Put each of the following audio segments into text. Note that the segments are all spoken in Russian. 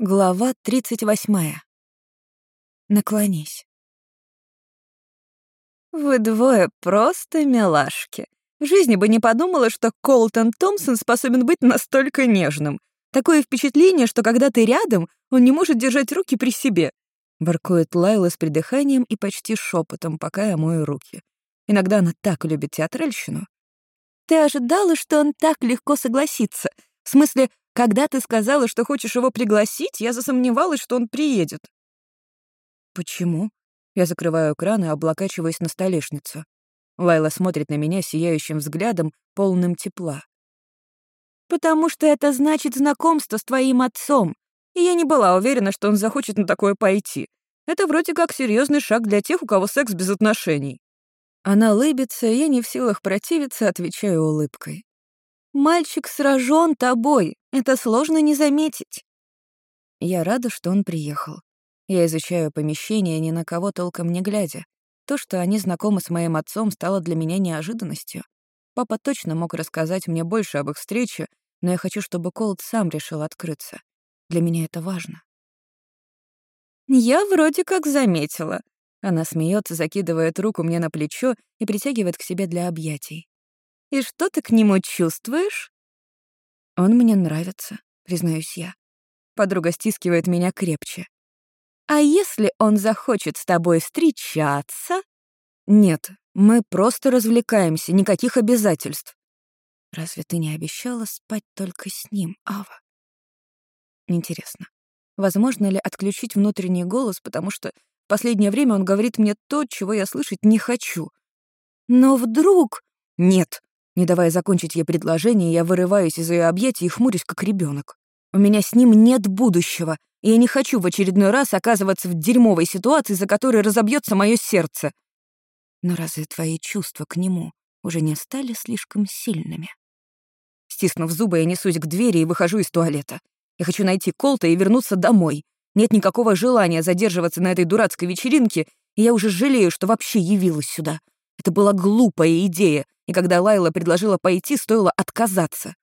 Глава 38. Наклонись. Вы двое просто милашки. В жизни бы не подумала, что Колтон Томпсон способен быть настолько нежным. Такое впечатление, что когда ты рядом, он не может держать руки при себе. Воркует Лайла с придыханием и почти шепотом, пока я мою руки. Иногда она так любит театральщину. Ты ожидала, что он так легко согласится? В смысле, когда ты сказала, что хочешь его пригласить, я засомневалась, что он приедет. Почему? Я закрываю экран и облокачиваюсь на столешницу. Лайла смотрит на меня сияющим взглядом, полным тепла. «Потому что это значит знакомство с твоим отцом, и я не была уверена, что он захочет на такое пойти. Это вроде как серьезный шаг для тех, у кого секс без отношений». Она лыбится, и я не в силах противиться, отвечаю улыбкой. «Мальчик сражен тобой, это сложно не заметить». Я рада, что он приехал. Я изучаю помещение, ни на кого толком не глядя. То, что они знакомы с моим отцом, стало для меня неожиданностью. Папа точно мог рассказать мне больше об их встрече, но я хочу, чтобы Колд сам решил открыться. Для меня это важно. «Я вроде как заметила». Она смеется, закидывает руку мне на плечо и притягивает к себе для объятий. «И что ты к нему чувствуешь?» «Он мне нравится», — признаюсь я. Подруга стискивает меня крепче. «А если он захочет с тобой встречаться?» «Нет, мы просто развлекаемся, никаких обязательств». «Разве ты не обещала спать только с ним, Ава?» Интересно, возможно ли отключить внутренний голос, потому что в последнее время он говорит мне то, чего я слышать не хочу. Но вдруг... Нет, не давая закончить ей предложение, я вырываюсь из ее объятий и хмурюсь, как ребенок. У меня с ним нет будущего, и я не хочу в очередной раз оказываться в дерьмовой ситуации, за которой разобьется мое сердце. Но разве твои чувства к нему уже не стали слишком сильными? Стиснув зубы, я несусь к двери и выхожу из туалета. Я хочу найти Колта и вернуться домой. Нет никакого желания задерживаться на этой дурацкой вечеринке, и я уже жалею, что вообще явилась сюда. Это была глупая идея, и когда Лайла предложила пойти, стоило отказаться.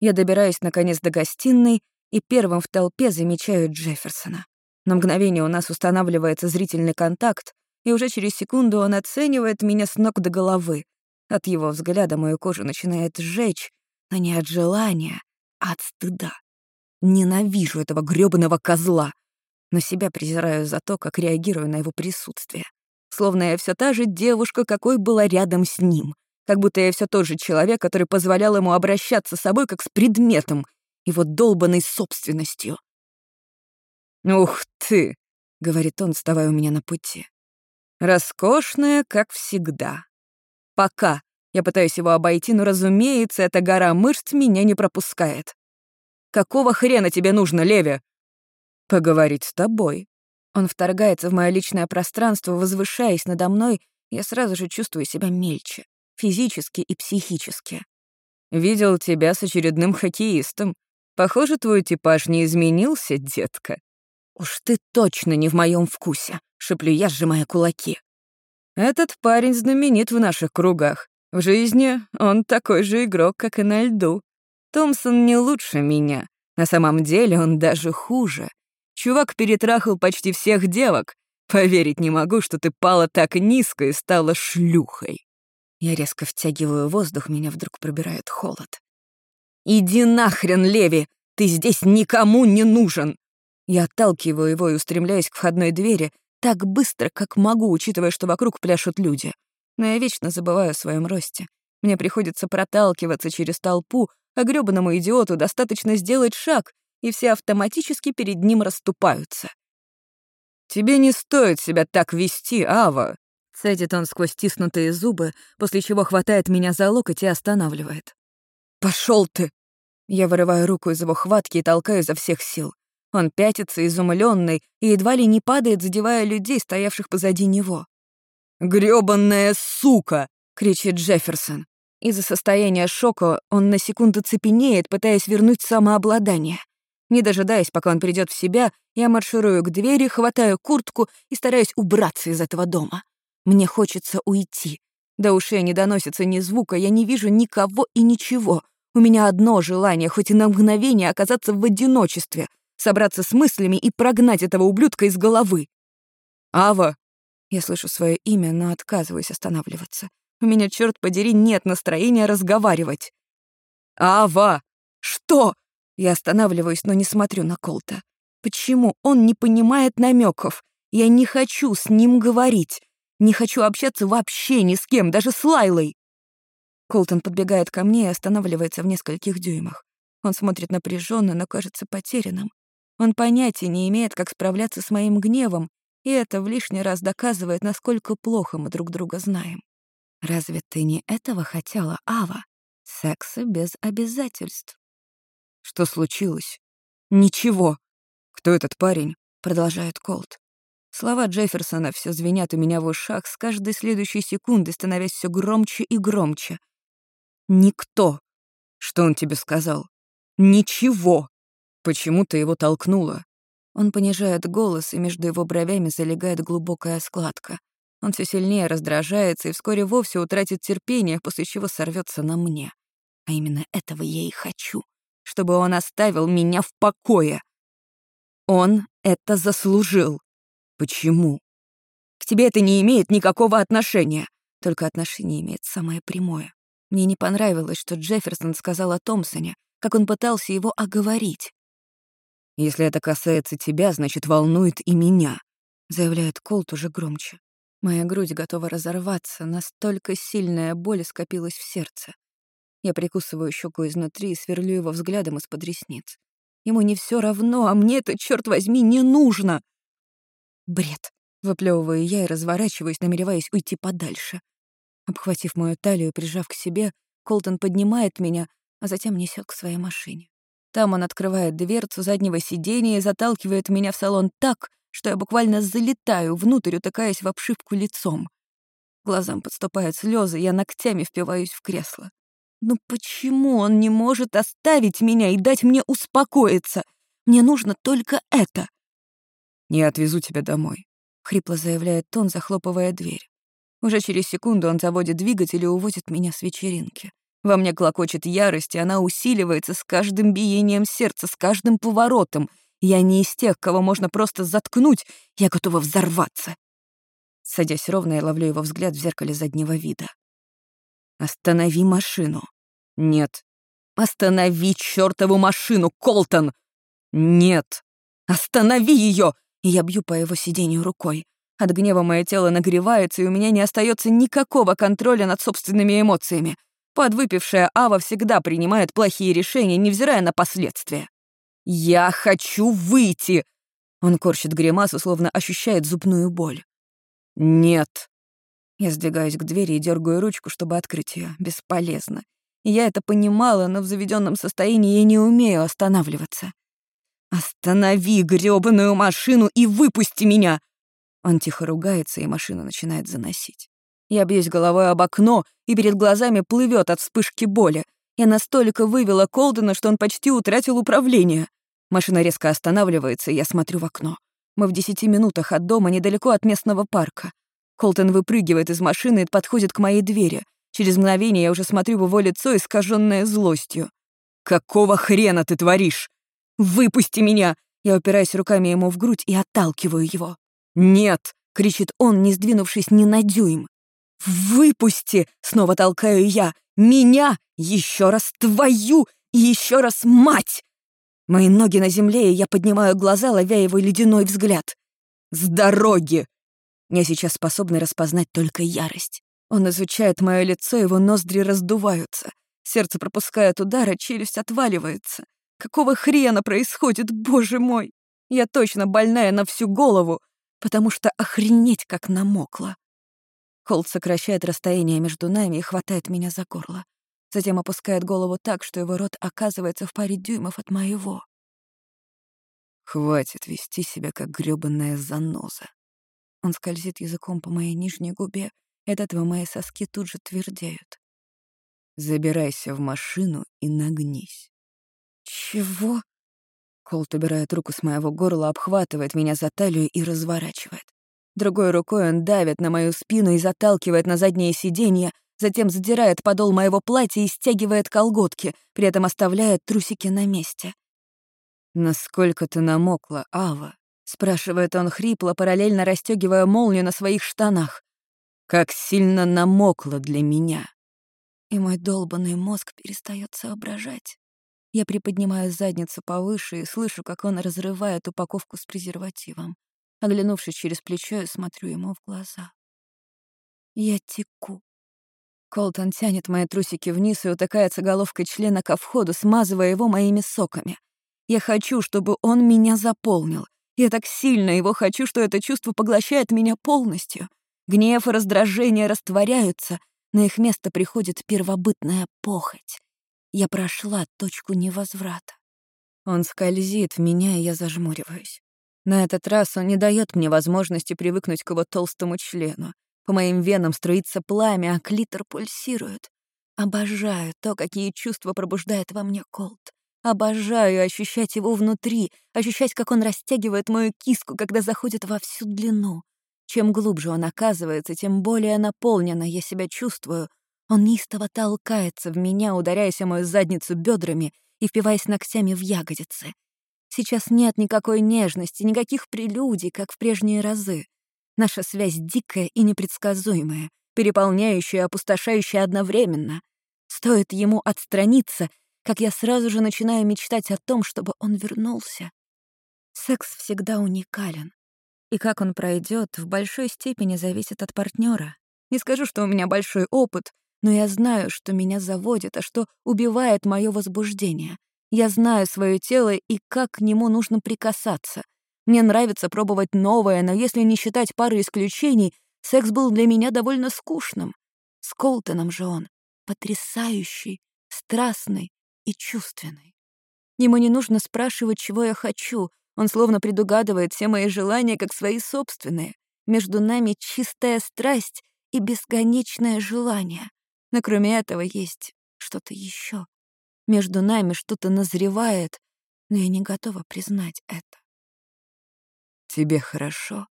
Я добираюсь, наконец, до гостиной и первым в толпе замечаю Джефферсона. На мгновение у нас устанавливается зрительный контакт, и уже через секунду он оценивает меня с ног до головы. От его взгляда мою кожу начинает сжечь, но не от желания, а от стыда. Ненавижу этого грёбаного козла, но себя презираю за то, как реагирую на его присутствие. Словно я все та же девушка, какой была рядом с ним — как будто я все тот же человек, который позволял ему обращаться с собой как с предметом, его долбанной собственностью. «Ух ты!» — говорит он, вставая у меня на пути. «Роскошная, как всегда. Пока. Я пытаюсь его обойти, но, разумеется, эта гора мышц меня не пропускает. Какого хрена тебе нужно, Леви?» «Поговорить с тобой». Он вторгается в мое личное пространство, возвышаясь надо мной, я сразу же чувствую себя мельче физически и психически. Видел тебя с очередным хоккеистом. Похоже, твой типаж не изменился, детка. Уж ты точно не в моем вкусе, шеплю я, сжимая кулаки. Этот парень знаменит в наших кругах. В жизни он такой же игрок, как и на льду. Томпсон не лучше меня. На самом деле он даже хуже. Чувак перетрахал почти всех девок. Поверить не могу, что ты пала так низко и стала шлюхой. Я резко втягиваю воздух, меня вдруг пробирает холод. «Иди нахрен, Леви! Ты здесь никому не нужен!» Я отталкиваю его и устремляюсь к входной двери так быстро, как могу, учитывая, что вокруг пляшут люди. Но я вечно забываю о своем росте. Мне приходится проталкиваться через толпу, а грёбаному идиоту достаточно сделать шаг, и все автоматически перед ним расступаются. «Тебе не стоит себя так вести, Ава!» Цедит он сквозь стиснутые зубы, после чего хватает меня за локоть и останавливает. Пошел ты!» Я вырываю руку из его хватки и толкаю изо всех сил. Он пятится, изумленный, и едва ли не падает, задевая людей, стоявших позади него. «Грёбанная сука!» — кричит Джефферсон. Из-за состояния шока он на секунду цепенеет, пытаясь вернуть самообладание. Не дожидаясь, пока он придет в себя, я марширую к двери, хватаю куртку и стараюсь убраться из этого дома. Мне хочется уйти. До ушей не доносится ни звука, я не вижу никого и ничего. У меня одно желание, хоть и на мгновение оказаться в одиночестве, собраться с мыслями и прогнать этого ублюдка из головы. «Ава!» Я слышу свое имя, но отказываюсь останавливаться. У меня, черт подери, нет настроения разговаривать. «Ава! Что?» Я останавливаюсь, но не смотрю на Колта. Почему он не понимает намеков? Я не хочу с ним говорить. Не хочу общаться вообще ни с кем, даже с Лайлой. Колтон подбегает ко мне и останавливается в нескольких дюймах. Он смотрит напряженно, но кажется потерянным. Он понятия не имеет, как справляться с моим гневом, и это в лишний раз доказывает, насколько плохо мы друг друга знаем. Разве ты не этого хотела, Ава? Секса без обязательств. Что случилось? Ничего. Кто этот парень? Продолжает Колт. Слова Джефферсона все звенят у меня в ушах с каждой следующей секунды, становясь все громче и громче. Никто. Что он тебе сказал? Ничего. Почему ты его толкнула? Он понижает голос, и между его бровями залегает глубокая складка. Он все сильнее раздражается и вскоре вовсе утратит терпение, после чего сорвется на мне. А именно этого я и хочу, чтобы он оставил меня в покое. Он это заслужил. Почему? К тебе это не имеет никакого отношения. Только отношение имеет самое прямое. Мне не понравилось, что Джефферсон сказал о Томпсоне, как он пытался его оговорить. «Если это касается тебя, значит, волнует и меня», — заявляет Колт уже громче. Моя грудь готова разорваться, настолько сильная боль скопилась в сердце. Я прикусываю щеку изнутри и сверлю его взглядом из-под ресниц. Ему не все равно, а мне это, черт возьми, не нужно. Бред. Выплевываю я и разворачиваюсь, намереваясь уйти подальше. Обхватив мою талию и прижав к себе, Колтон поднимает меня, а затем несет к своей машине. Там он открывает дверцу заднего сиденья и заталкивает меня в салон так, что я буквально залетаю внутрь, утыкаясь в обшивку лицом. Глазам подступают слезы, я ногтями впиваюсь в кресло. Но почему он не может оставить меня и дать мне успокоиться? Мне нужно только это. «Я отвезу тебя домой», — хрипло заявляет Тон, захлопывая дверь. Уже через секунду он заводит двигатель и увозит меня с вечеринки. Во мне клокочет ярость, и она усиливается с каждым биением сердца, с каждым поворотом. Я не из тех, кого можно просто заткнуть, я готова взорваться. Садясь ровно, я ловлю его взгляд в зеркале заднего вида. «Останови машину». «Нет». «Останови чёртову машину, Колтон!» «Нет». «Останови её!» И я бью по его сиденью рукой. От гнева мое тело нагревается, и у меня не остается никакого контроля над собственными эмоциями. Подвыпившая Ава всегда принимает плохие решения, невзирая на последствия. «Я хочу выйти!» Он корчит гримасу, словно ощущает зубную боль. «Нет». Я сдвигаюсь к двери и дергаю ручку, чтобы открыть ее. Бесполезно. Я это понимала, но в заведенном состоянии я не умею останавливаться. «Останови грёбаную машину и выпусти меня!» Он тихо ругается, и машина начинает заносить. Я бьюсь головой об окно, и перед глазами плывет от вспышки боли. Я настолько вывела Колдена, что он почти утратил управление. Машина резко останавливается, и я смотрю в окно. Мы в десяти минутах от дома, недалеко от местного парка. Колтон выпрыгивает из машины и подходит к моей двери. Через мгновение я уже смотрю в его лицо, искаженное злостью. «Какого хрена ты творишь? Выпусти меня!» Я упираюсь руками ему в грудь и отталкиваю его. «Нет!» — кричит он, не сдвинувшись ни на дюйм. «Выпусти!» — снова толкаю я. «Меня! Еще раз твою! И еще раз мать!» Мои ноги на земле, и я поднимаю глаза, ловя его ледяной взгляд. «С дороги!» Я сейчас способна распознать только ярость. Он изучает мое лицо, его ноздри раздуваются. Сердце пропускает удар, а челюсть отваливается. Какого хрена происходит, боже мой? Я точно больная на всю голову, потому что охренеть как намокла. Холд сокращает расстояние между нами и хватает меня за горло. Затем опускает голову так, что его рот оказывается в паре дюймов от моего. Хватит вести себя как грёбаная заноза. Он скользит языком по моей нижней губе, и от этого мои соски тут же твердеют. Забирайся в машину и нагнись. Чего? Колт убирает руку с моего горла, обхватывает меня за талию и разворачивает. Другой рукой он давит на мою спину и заталкивает на заднее сиденье, затем задирает подол моего платья и стягивает колготки, при этом оставляет трусики на месте. «Насколько ты намокла, Ава?» — спрашивает он хрипло, параллельно расстегивая молнию на своих штанах. «Как сильно намокла для меня!» И мой долбанный мозг перестает соображать. Я приподнимаю задницу повыше и слышу, как он разрывает упаковку с презервативом. Оглянувшись через плечо, я смотрю ему в глаза. Я теку. Колтон тянет мои трусики вниз и утыкается головкой члена ко входу, смазывая его моими соками. Я хочу, чтобы он меня заполнил. Я так сильно его хочу, что это чувство поглощает меня полностью. Гнев и раздражение растворяются, на их место приходит первобытная похоть. Я прошла точку невозврата. Он скользит в меня, и я зажмуриваюсь. На этот раз он не дает мне возможности привыкнуть к его толстому члену. По моим венам струится пламя, а клитор пульсирует. Обожаю то, какие чувства пробуждает во мне Колт. Обожаю ощущать его внутри, ощущать, как он растягивает мою киску, когда заходит во всю длину. Чем глубже он оказывается, тем более наполненно я себя чувствую. Он неистово толкается в меня, ударяясь о мою задницу бедрами и впиваясь ногтями в ягодицы. Сейчас нет никакой нежности, никаких прелюдий, как в прежние разы. Наша связь дикая и непредсказуемая, переполняющая и опустошающая одновременно. Стоит ему отстраниться, как я сразу же начинаю мечтать о том, чтобы он вернулся. Секс всегда уникален. И как он пройдет, в большой степени зависит от партнера. Не скажу, что у меня большой опыт, но я знаю, что меня заводит, а что убивает мое возбуждение. Я знаю свое тело и как к нему нужно прикасаться. Мне нравится пробовать новое, но если не считать пары исключений, секс был для меня довольно скучным. С Колтоном же он потрясающий, страстный, и чувственной. Ему не нужно спрашивать, чего я хочу, он словно предугадывает все мои желания как свои собственные. Между нами чистая страсть и бесконечное желание. Но кроме этого есть что-то еще. Между нами что-то назревает, но я не готова признать это. «Тебе хорошо?»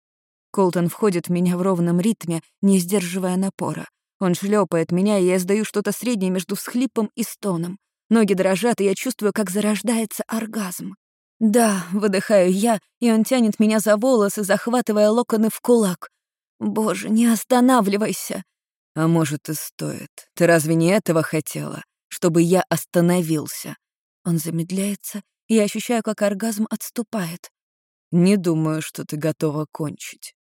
Колтон входит в меня в ровном ритме, не сдерживая напора. Он шлепает меня, и я издаю что-то среднее между всхлипом и стоном. Ноги дрожат, и я чувствую, как зарождается оргазм. «Да», — выдыхаю я, и он тянет меня за волосы, захватывая локоны в кулак. «Боже, не останавливайся!» «А может, и стоит. Ты разве не этого хотела? Чтобы я остановился?» Он замедляется, и я ощущаю, как оргазм отступает. «Не думаю, что ты готова кончить».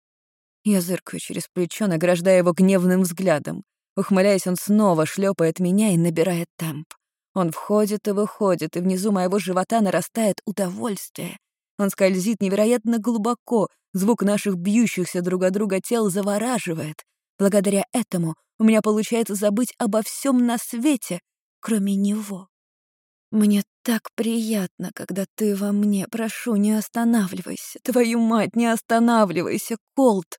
Я зыркаю через плечо, награждая его гневным взглядом. Ухмыляясь, он снова шлепает меня и набирает темп. Он входит и выходит, и внизу моего живота нарастает удовольствие. Он скользит невероятно глубоко, звук наших бьющихся друг от друга тел завораживает. Благодаря этому у меня получается забыть обо всем на свете, кроме него. Мне так приятно, когда ты во мне. Прошу, не останавливайся. Твою мать, не останавливайся, Колт.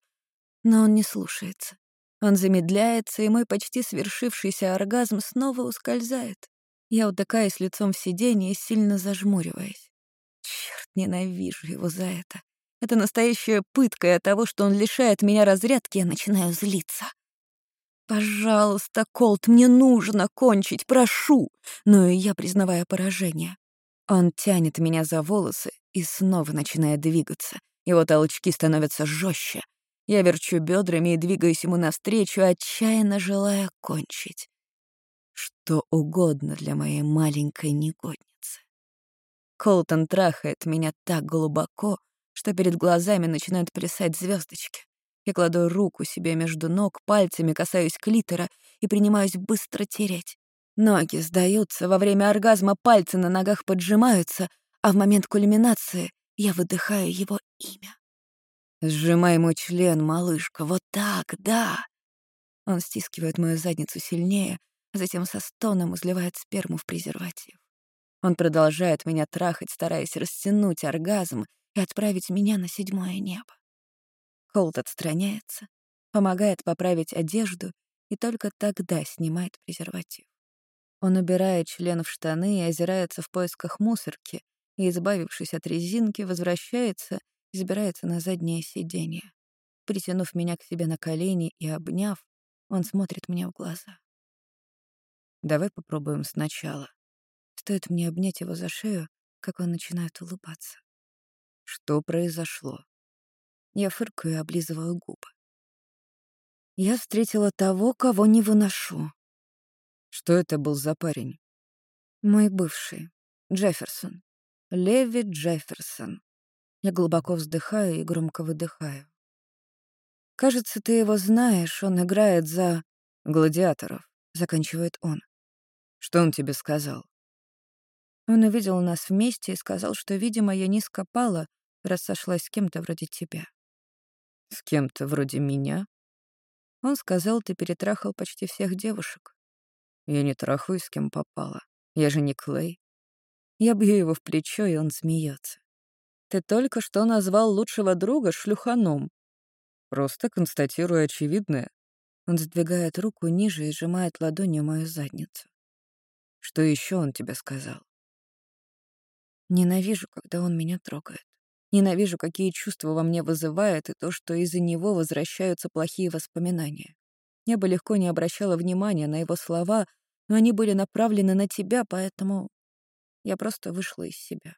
Но он не слушается. Он замедляется, и мой почти свершившийся оргазм снова ускользает. Я утыкаюсь лицом в сиденье, сильно зажмуриваясь. Черт, ненавижу его за это. Это настоящая пытка, и от того, что он лишает меня разрядки, я начинаю злиться. «Пожалуйста, Колт, мне нужно кончить, прошу!» Но и я признавая поражение. Он тянет меня за волосы и снова начинает двигаться. Его толчки становятся жестче. Я верчу бедрами и двигаюсь ему навстречу, отчаянно желая кончить что угодно для моей маленькой негодницы. Колтон трахает меня так глубоко, что перед глазами начинают плясать звездочки. Я кладу руку себе между ног, пальцами касаюсь клитора и принимаюсь быстро тереть. Ноги сдаются, во время оргазма пальцы на ногах поджимаются, а в момент кульминации я выдыхаю его имя. «Сжимай мой член, малышка, вот так, да!» Он стискивает мою задницу сильнее, затем со стоном изливает сперму в презерватив. Он продолжает меня трахать, стараясь растянуть оргазм и отправить меня на седьмое небо. Холт отстраняется, помогает поправить одежду и только тогда снимает презерватив. Он убирает член в штаны и озирается в поисках мусорки, и, избавившись от резинки, возвращается и забирается на заднее сиденье. Притянув меня к себе на колени и обняв, он смотрит мне в глаза. Давай попробуем сначала. Стоит мне обнять его за шею, как он начинает улыбаться. Что произошло? Я фыркаю и облизываю губы. Я встретила того, кого не выношу. Что это был за парень? Мой бывший. Джефферсон. Леви Джефферсон. Я глубоко вздыхаю и громко выдыхаю. Кажется, ты его знаешь, он играет за гладиаторов, заканчивает он. Что он тебе сказал? Он увидел нас вместе и сказал, что, видимо, я низко пала, раз сошлась с кем-то вроде тебя. С кем-то вроде меня? Он сказал, ты перетрахал почти всех девушек. Я не трахаюсь, с кем попала. Я же не Клей. Я бью его в плечо, и он смеется. Ты только что назвал лучшего друга шлюханом. Просто констатирую очевидное. Он сдвигает руку ниже и сжимает ладонью мою задницу. Что еще он тебе сказал? Ненавижу, когда он меня трогает. Ненавижу, какие чувства во мне вызывает, и то, что из-за него возвращаются плохие воспоминания. Я бы легко не обращала внимания на его слова, но они были направлены на тебя, поэтому я просто вышла из себя.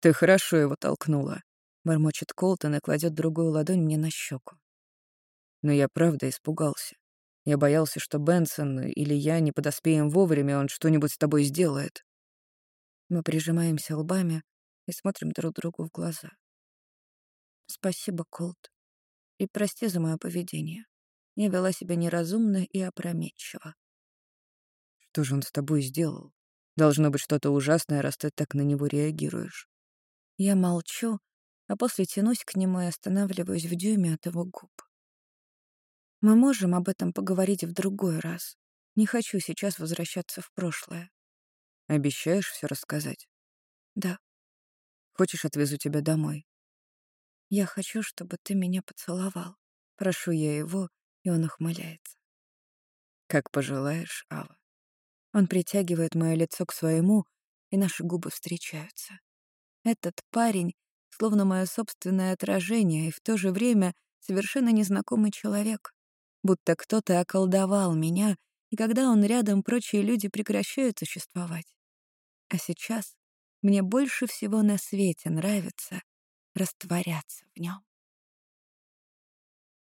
«Ты хорошо его толкнула», — бормочет Колтон и кладет другую ладонь мне на щеку. Но я правда испугался. Я боялся, что Бенсон или я не подоспеем вовремя, он что-нибудь с тобой сделает. Мы прижимаемся лбами и смотрим друг другу в глаза. Спасибо, Колт. И прости за мое поведение. Я вела себя неразумно и опрометчиво. Что же он с тобой сделал? Должно быть что-то ужасное, раз ты так на него реагируешь. Я молчу, а после тянусь к нему и останавливаюсь в дюйме от его губ. Мы можем об этом поговорить в другой раз. Не хочу сейчас возвращаться в прошлое. Обещаешь все рассказать? Да. Хочешь, отвезу тебя домой? Я хочу, чтобы ты меня поцеловал. Прошу я его, и он ухмыляется. Как пожелаешь, Ава. Он притягивает мое лицо к своему, и наши губы встречаются. Этот парень словно мое собственное отражение и в то же время совершенно незнакомый человек будто кто-то околдовал меня, и когда он рядом, прочие люди прекращают существовать. А сейчас мне больше всего на свете нравится растворяться в нем.